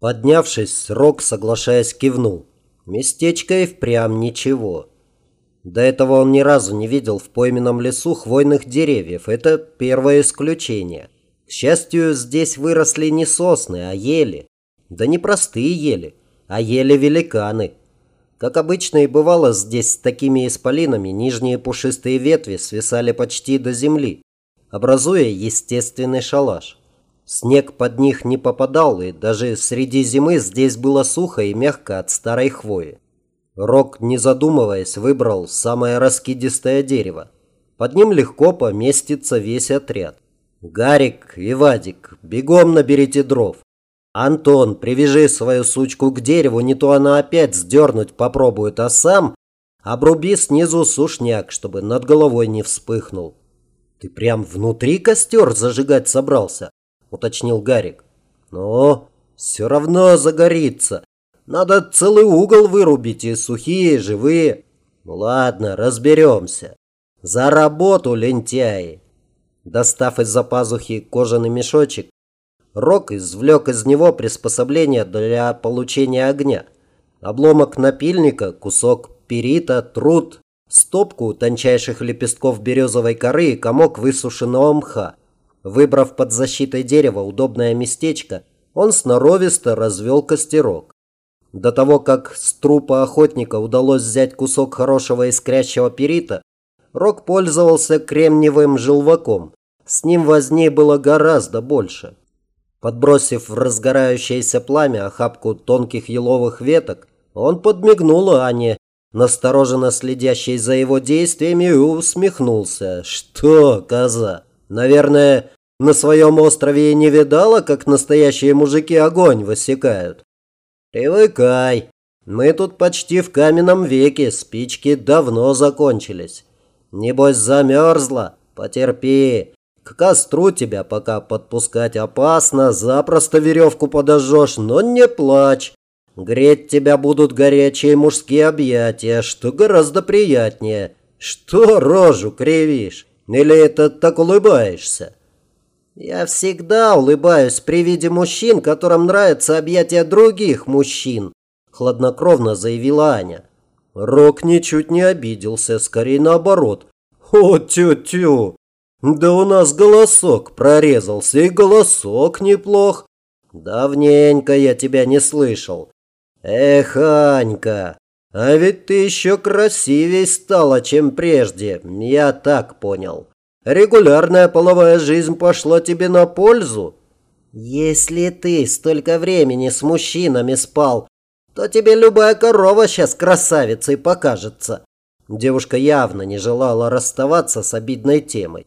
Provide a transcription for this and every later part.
Поднявшись, Рок, соглашаясь, кивнул. Местечко и впрямь ничего. До этого он ни разу не видел в пойменном лесу хвойных деревьев. Это первое исключение. К счастью, здесь выросли не сосны, а ели. Да не простые ели, а ели-великаны. Как обычно и бывало здесь с такими исполинами, нижние пушистые ветви свисали почти до земли, образуя естественный шалаш. Снег под них не попадал, и даже среди зимы здесь было сухо и мягко от старой хвои. Рок, не задумываясь, выбрал самое раскидистое дерево. Под ним легко поместится весь отряд. «Гарик и Вадик, бегом наберите дров. Антон, привяжи свою сучку к дереву, не то она опять сдернуть попробует, а сам обруби снизу сушняк, чтобы над головой не вспыхнул». «Ты прям внутри костер зажигать собрался?» – уточнил Гарик. «Но все равно загорится. Надо целый угол вырубить и сухие, и живые. Ладно, разберемся. За работу, лентяи!» Достав из-за пазухи кожаный мешочек, Рок извлек из него приспособление для получения огня. Обломок напильника, кусок перита, труд, стопку тончайших лепестков березовой коры и комок высушенного мха. Выбрав под защитой дерева удобное местечко, он сноровисто развел костерок. До того, как с трупа охотника удалось взять кусок хорошего искрящего перита, Рок пользовался кремниевым желваком. С ним возни было гораздо больше. Подбросив в разгорающееся пламя охапку тонких еловых веток, он подмигнул Ане, настороженно следящей за его действиями, и усмехнулся. «Что, коза?» Наверное, на своем острове и не видала, как настоящие мужики огонь высекают. Привыкай. Мы тут почти в каменном веке, спички давно закончились. Небось замерзла? Потерпи. К костру тебя пока подпускать опасно, запросто веревку подожжешь, но не плачь. Греть тебя будут горячие мужские объятия, что гораздо приятнее. Что рожу кривишь? Или это так улыбаешься? Я всегда улыбаюсь при виде мужчин, которым нравятся объятия других мужчин, хладнокровно заявила Аня. Рок ничуть не обиделся, скорее наоборот. О, тю-тю, да у нас голосок прорезался, и голосок неплох. Давненько я тебя не слышал. Эх, Анька, а ведь ты еще красивее стала, чем прежде, я так понял. Регулярная половая жизнь пошла тебе на пользу? Если ты столько времени с мужчинами спал, то тебе любая корова сейчас красавицей покажется. Девушка явно не желала расставаться с обидной темой.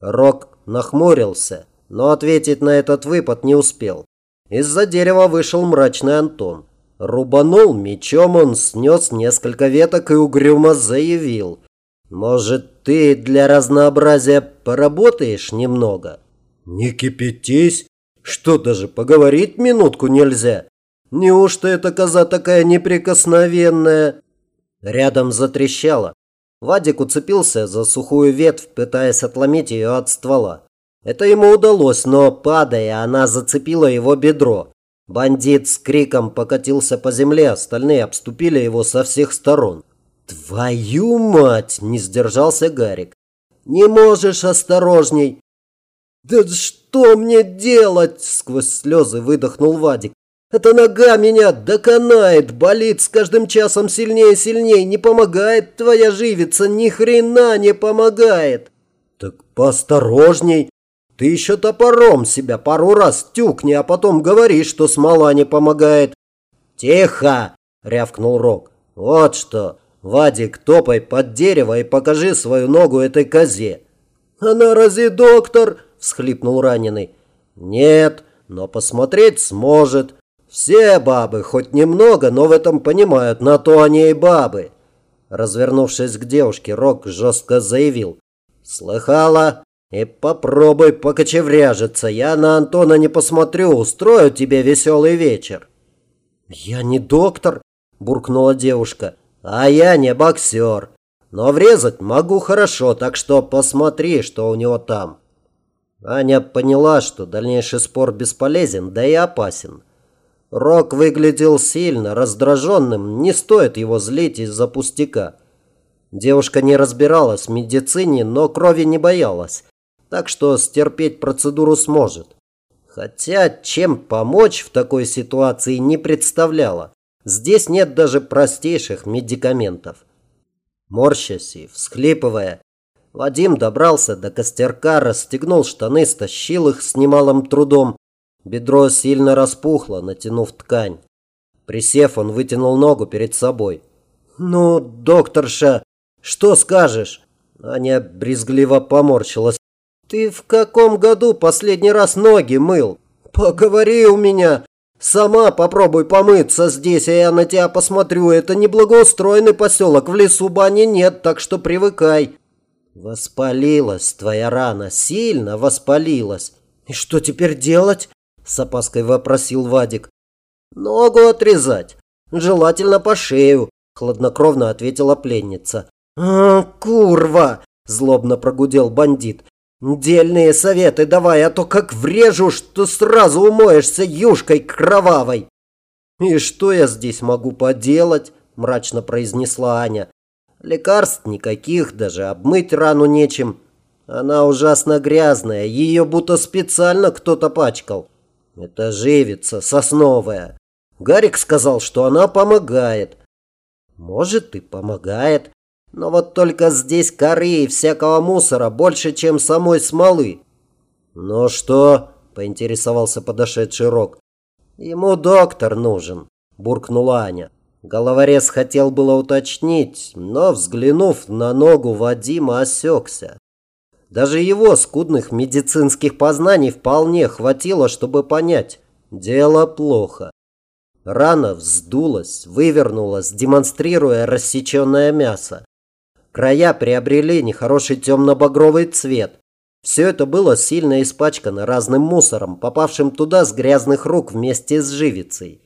Рок нахмурился, но ответить на этот выпад не успел. Из-за дерева вышел мрачный Антон. Рубанул мечом он, снес несколько веток и угрюмо заявил. «Может, ты для разнообразия поработаешь немного?» «Не кипятись! Что, даже поговорить минутку нельзя? Неужто эта коза такая неприкосновенная?» Рядом затрещало. Вадик уцепился за сухую ветвь, пытаясь отломить ее от ствола. Это ему удалось, но, падая, она зацепила его бедро. Бандит с криком покатился по земле, остальные обступили его со всех сторон. «Твою мать!» – не сдержался Гарик. «Не можешь осторожней!» «Да что мне делать?» – сквозь слезы выдохнул Вадик. «Эта нога меня доконает, болит с каждым часом сильнее и сильнее, не помогает твоя живица, ни хрена не помогает!» «Так поосторожней!» Ты еще топором себя пару раз тюкни, а потом говори, что смола не помогает. Тихо, рявкнул Рок. Вот что, Вадик, топай под дерево и покажи свою ногу этой козе. Она разве доктор? всхлипнул раненый. Нет, но посмотреть сможет. Все бабы, хоть немного, но в этом понимают, на то они и бабы. Развернувшись к девушке, Рок жестко заявил. «Слыхала? И попробуй покочевряжиться. Я на Антона не посмотрю, устрою тебе веселый вечер. Я не доктор, буркнула девушка. А я не боксер. Но врезать могу хорошо, так что посмотри, что у него там. Аня поняла, что дальнейший спор бесполезен, да и опасен. Рок выглядел сильно раздраженным, не стоит его злить из-за пустяка. Девушка не разбиралась в медицине, но крови не боялась, так что стерпеть процедуру сможет. Хотя чем помочь в такой ситуации не представляла. Здесь нет даже простейших медикаментов. Морщась и всхлипывая, Вадим добрался до костерка, расстегнул штаны, стащил их с немалым трудом. Бедро сильно распухло, натянув ткань. Присев, он вытянул ногу перед собой. «Ну, докторша, что скажешь?» Аня брезгливо поморщилась. «Ты в каком году последний раз ноги мыл? Поговори у меня. Сама попробуй помыться здесь, а я на тебя посмотрю. Это не благоустроенный поселок, в лесу бани нет, так что привыкай». «Воспалилась твоя рана, сильно воспалилась. И что теперь делать?» С опаской вопросил Вадик. «Ногу отрезать. Желательно по шею», хладнокровно ответила пленница. «А, курва!» злобно прогудел бандит. «Дельные советы давай, а то как врежу, что сразу умоешься юшкой кровавой!» «И что я здесь могу поделать?» – мрачно произнесла Аня. Лекарств никаких, даже обмыть рану нечем. Она ужасно грязная, ее будто специально кто-то пачкал. Это живица сосновая. Гарик сказал, что она помогает. Может и помогает, но вот только здесь коры и всякого мусора больше, чем самой смолы. Ну что, поинтересовался подошедший Рок. Ему доктор нужен, буркнула Аня. Головорез хотел было уточнить, но, взглянув на ногу Вадима, осекся. Даже его скудных медицинских познаний вполне хватило, чтобы понять – дело плохо. Рана вздулась, вывернулась, демонстрируя рассеченное мясо. Края приобрели нехороший темно-багровый цвет. Все это было сильно испачкано разным мусором, попавшим туда с грязных рук вместе с живицей.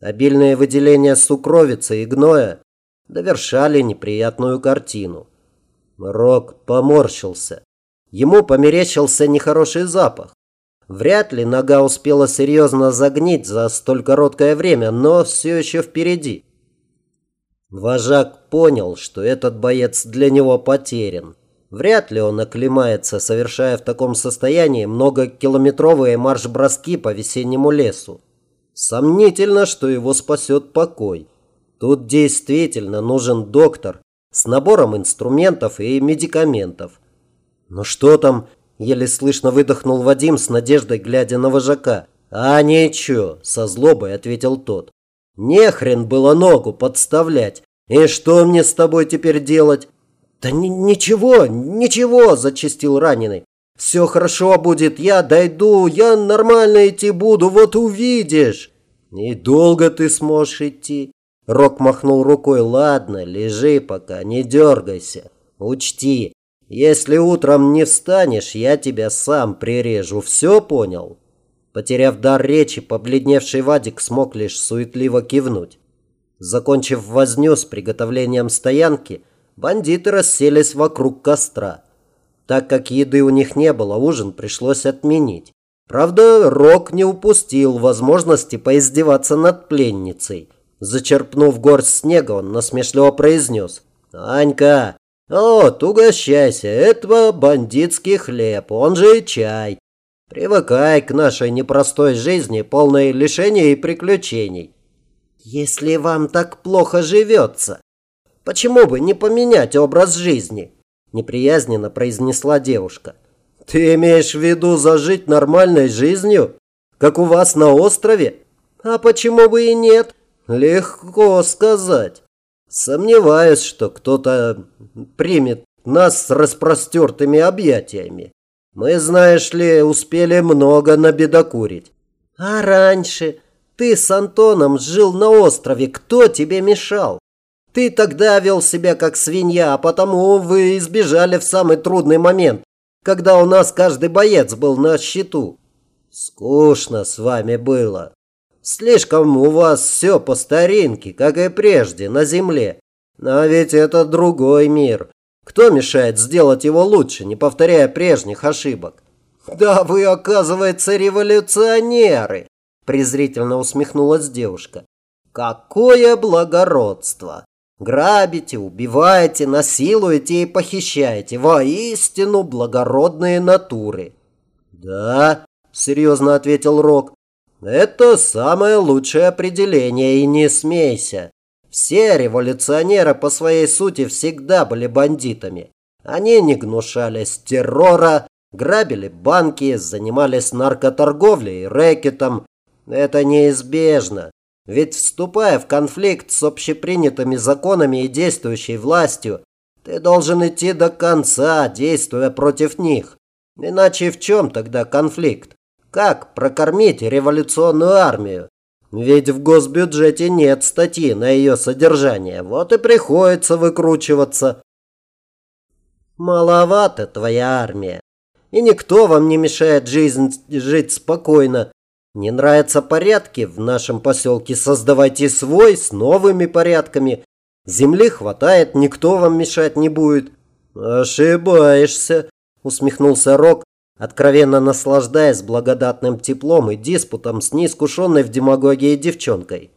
Обильные выделения сукровицы и гноя довершали неприятную картину. Рок поморщился. Ему померещился нехороший запах. Вряд ли нога успела серьезно загнить за столь короткое время, но все еще впереди. Вожак понял, что этот боец для него потерян. Вряд ли он оклемается, совершая в таком состоянии многокилометровые марш-броски по весеннему лесу. Сомнительно, что его спасет покой. Тут действительно нужен доктор с набором инструментов и медикаментов. «Ну что там?» – еле слышно выдохнул Вадим с надеждой, глядя на вожака. «А ничего», – со злобой ответил тот. «Не хрен было ногу подставлять. И что мне с тобой теперь делать?» «Да ничего, ничего», – зачистил раненый. Все хорошо будет, я дойду, я нормально идти буду, вот увидишь. И долго ты сможешь идти? Рок махнул рукой. Ладно, лежи пока, не дергайся. Учти, если утром не встанешь, я тебя сам прирежу. Все понял? Потеряв дар речи, побледневший Вадик смог лишь суетливо кивнуть. Закончив возню с приготовлением стоянки, бандиты расселись вокруг костра. Так как еды у них не было, ужин пришлось отменить. Правда, Рок не упустил возможности поиздеваться над пленницей. Зачерпнув горсть снега, он насмешливо произнес. «Анька, вот, угощайся, это бандитский хлеб, он же и чай. Привыкай к нашей непростой жизни, полной лишений и приключений. Если вам так плохо живется, почему бы не поменять образ жизни?» неприязненно произнесла девушка. Ты имеешь в виду зажить нормальной жизнью, как у вас на острове? А почему бы и нет? Легко сказать. Сомневаюсь, что кто-то примет нас с распростертыми объятиями. Мы, знаешь ли, успели много набедокурить. А раньше ты с Антоном жил на острове, кто тебе мешал? Ты тогда вел себя как свинья, а потому вы избежали в самый трудный момент, когда у нас каждый боец был на счету. Скучно с вами было. Слишком у вас все по старинке, как и прежде, на земле. А ведь это другой мир. Кто мешает сделать его лучше, не повторяя прежних ошибок? Да вы, оказывается, революционеры. презрительно усмехнулась девушка. Какое благородство! Грабите, убиваете, насилуете и похищаете. Воистину благородные натуры. Да, серьезно ответил Рок. Это самое лучшее определение, и не смейся. Все революционеры по своей сути всегда были бандитами. Они не гнушались террора, грабили банки, занимались наркоторговлей и рэкетом. Это неизбежно. Ведь вступая в конфликт с общепринятыми законами и действующей властью, ты должен идти до конца, действуя против них. Иначе в чем тогда конфликт? Как прокормить революционную армию? Ведь в госбюджете нет статьи на ее содержание. Вот и приходится выкручиваться. Маловато твоя армия. И никто вам не мешает жизнь жить спокойно. Не нравятся порядки в нашем поселке, создавайте свой с новыми порядками. Земли хватает, никто вам мешать не будет. Ошибаешься, усмехнулся Рок, откровенно наслаждаясь благодатным теплом и диспутом с неискушенной в демагогии девчонкой.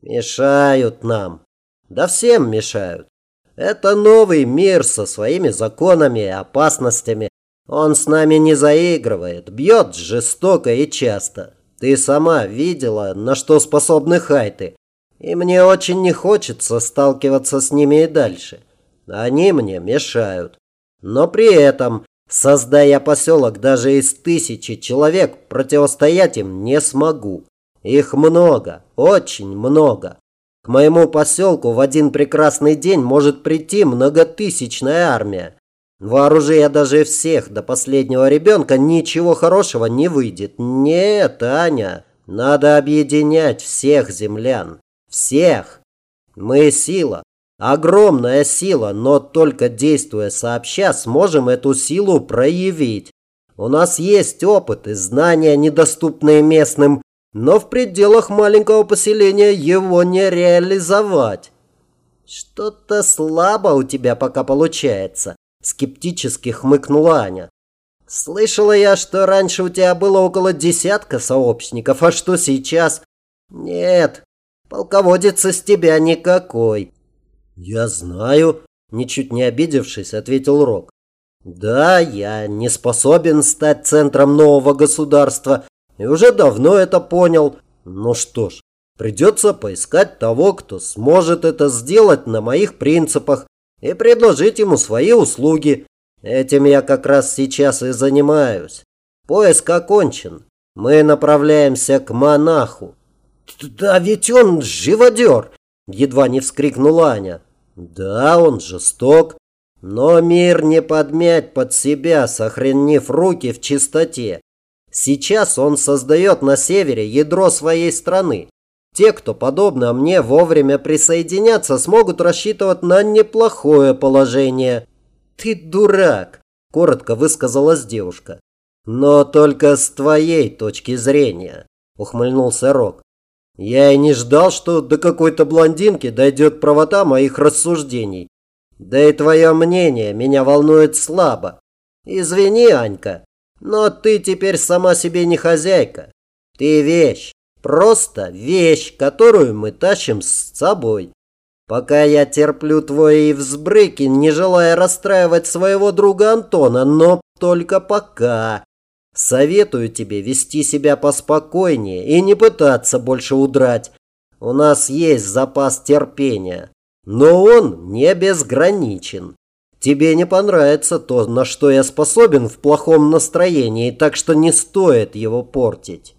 Мешают нам. Да всем мешают. Это новый мир со своими законами и опасностями. Он с нами не заигрывает, бьет жестоко и часто. Ты сама видела, на что способны хайты. И мне очень не хочется сталкиваться с ними и дальше. Они мне мешают. Но при этом, создая поселок даже из тысячи человек, противостоять им не смогу. Их много, очень много. К моему поселку в один прекрасный день может прийти многотысячная армия. Вооружи я даже всех до последнего ребенка, ничего хорошего не выйдет. Нет, Аня, надо объединять всех землян. Всех. Мы сила. Огромная сила, но только действуя сообща, сможем эту силу проявить. У нас есть опыт и знания, недоступные местным, но в пределах маленького поселения его не реализовать. Что-то слабо у тебя пока получается. Скептически хмыкнула Аня. Слышала я, что раньше у тебя было около десятка сообщников, а что сейчас? Нет, полководец из тебя никакой. Я знаю, ничуть не обидевшись, ответил Рок. Да, я не способен стать центром нового государства и уже давно это понял. Ну что ж, придется поискать того, кто сможет это сделать на моих принципах и предложить ему свои услуги. Этим я как раз сейчас и занимаюсь. Поиск окончен. Мы направляемся к монаху. Да ведь он живодер, едва не вскрикнула Аня. Да, он жесток, но мир не подмять под себя, сохранив руки в чистоте. Сейчас он создает на севере ядро своей страны. Те, кто подобно мне вовремя присоединятся, смогут рассчитывать на неплохое положение. Ты дурак, коротко высказалась девушка. Но только с твоей точки зрения, ухмыльнулся Рок. Я и не ждал, что до какой-то блондинки дойдет правота моих рассуждений. Да и твое мнение меня волнует слабо. Извини, Анька, но ты теперь сама себе не хозяйка. Ты вещь. Просто вещь, которую мы тащим с собой. Пока я терплю твои взбрыки, не желая расстраивать своего друга Антона, но только пока. Советую тебе вести себя поспокойнее и не пытаться больше удрать. У нас есть запас терпения, но он не безграничен. Тебе не понравится то, на что я способен в плохом настроении, так что не стоит его портить.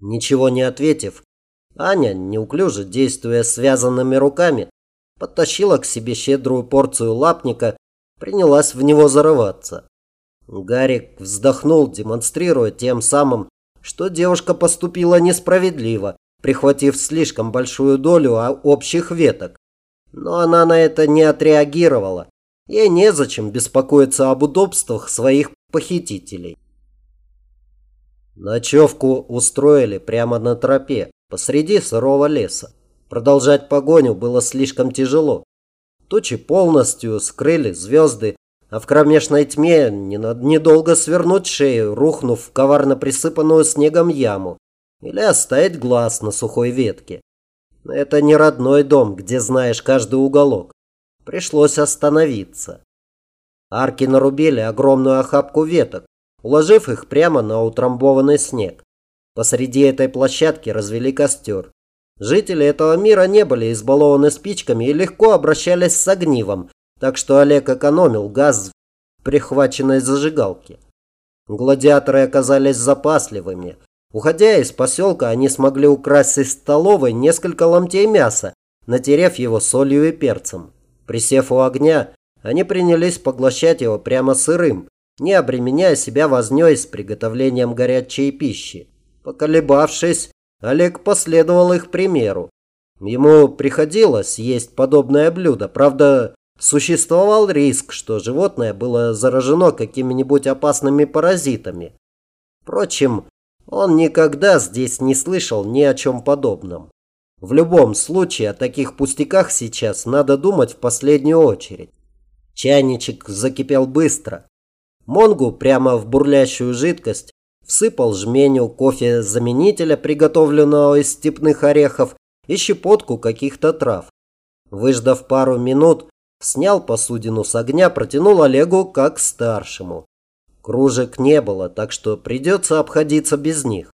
Ничего не ответив, Аня, неуклюже действуя связанными руками, подтащила к себе щедрую порцию лапника, принялась в него зарываться. Гарик вздохнул, демонстрируя тем самым, что девушка поступила несправедливо, прихватив слишком большую долю общих веток. Но она на это не отреагировала. Ей незачем беспокоиться об удобствах своих похитителей. Ночевку устроили прямо на тропе, посреди сырого леса. Продолжать погоню было слишком тяжело. Тучи полностью скрыли звезды, а в кромешной тьме недолго свернуть шею, рухнув в коварно присыпанную снегом яму. или оставить глаз на сухой ветке. Это не родной дом, где знаешь каждый уголок. Пришлось остановиться. Арки нарубили огромную охапку веток, уложив их прямо на утрамбованный снег. Посреди этой площадки развели костер. Жители этого мира не были избалованы спичками и легко обращались с огнивом, так что Олег экономил газ в прихваченной зажигалке. Гладиаторы оказались запасливыми. Уходя из поселка, они смогли украсть из столовой несколько ломтей мяса, натерев его солью и перцем. Присев у огня, они принялись поглощать его прямо сырым, не обременяя себя вознёй с приготовлением горячей пищи. Поколебавшись, Олег последовал их примеру. Ему приходилось есть подобное блюдо, правда, существовал риск, что животное было заражено какими-нибудь опасными паразитами. Впрочем, он никогда здесь не слышал ни о чем подобном. В любом случае, о таких пустяках сейчас надо думать в последнюю очередь. Чайничек закипел быстро. Монгу прямо в бурлящую жидкость всыпал жменю кофе-заменителя, приготовленного из степных орехов, и щепотку каких-то трав. Выждав пару минут, снял посудину с огня, протянул Олегу как старшему. Кружек не было, так что придется обходиться без них.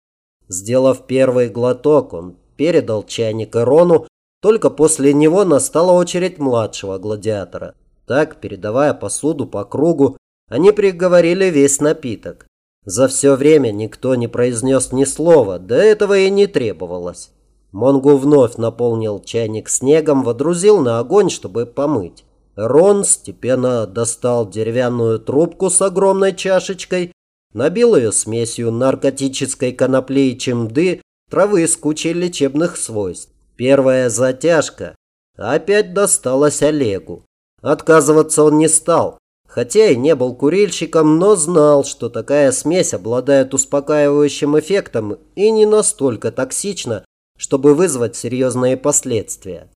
Сделав первый глоток, он передал чайник Ирону, только после него настала очередь младшего гладиатора. Так, передавая посуду по кругу, они приговорили весь напиток. За все время никто не произнес ни слова, до этого и не требовалось. Монгу вновь наполнил чайник снегом, водрузил на огонь, чтобы помыть. Рон степенно достал деревянную трубку с огромной чашечкой, набил ее смесью наркотической конопли и чемды, травы с кучей лечебных свойств. Первая затяжка опять досталась Олегу. Отказываться он не стал. Хотя и не был курильщиком, но знал, что такая смесь обладает успокаивающим эффектом и не настолько токсична, чтобы вызвать серьезные последствия.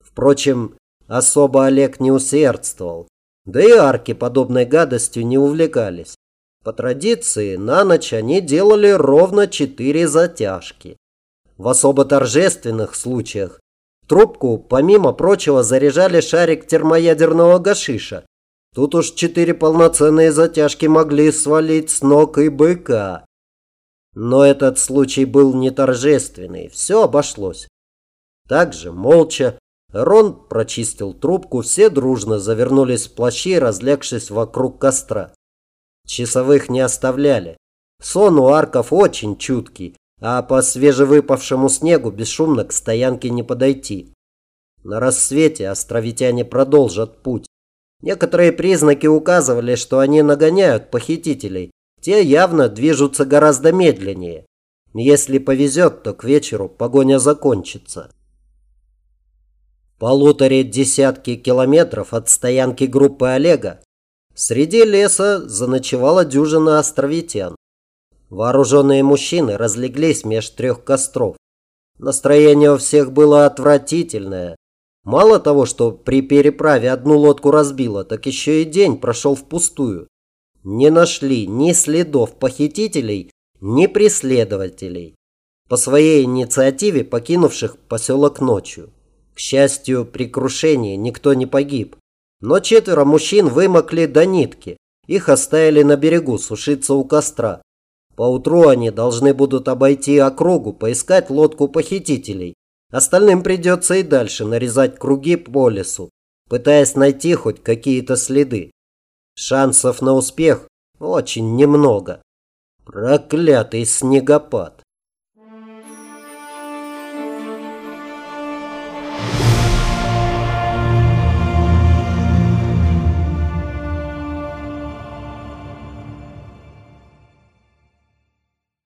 Впрочем, особо Олег не усердствовал. Да и арки подобной гадостью не увлекались. По традиции, на ночь они делали ровно четыре затяжки. В особо торжественных случаях трубку, помимо прочего, заряжали шарик термоядерного гашиша, Тут уж четыре полноценные затяжки могли свалить с ног и быка. Но этот случай был не торжественный, все обошлось. Также, молча, Рон прочистил трубку, все дружно завернулись в плащи, разлегшись вокруг костра. Часовых не оставляли. Сон у арков очень чуткий, а по свежевыпавшему снегу бесшумно к стоянке не подойти. На рассвете островитяне продолжат путь. Некоторые признаки указывали, что они нагоняют похитителей. Те явно движутся гораздо медленнее. Если повезет, то к вечеру погоня закончится. Полуторе десятки километров от стоянки группы Олега среди леса заночевала дюжина островитян. Вооруженные мужчины разлеглись меж трех костров. Настроение у всех было отвратительное. Мало того, что при переправе одну лодку разбило, так еще и день прошел впустую. Не нашли ни следов похитителей, ни преследователей, по своей инициативе покинувших поселок ночью. К счастью, при крушении никто не погиб. Но четверо мужчин вымокли до нитки. Их оставили на берегу сушиться у костра. Поутру они должны будут обойти округу, поискать лодку похитителей Остальным придется и дальше нарезать круги по лесу, пытаясь найти хоть какие-то следы. Шансов на успех очень немного. Проклятый снегопад.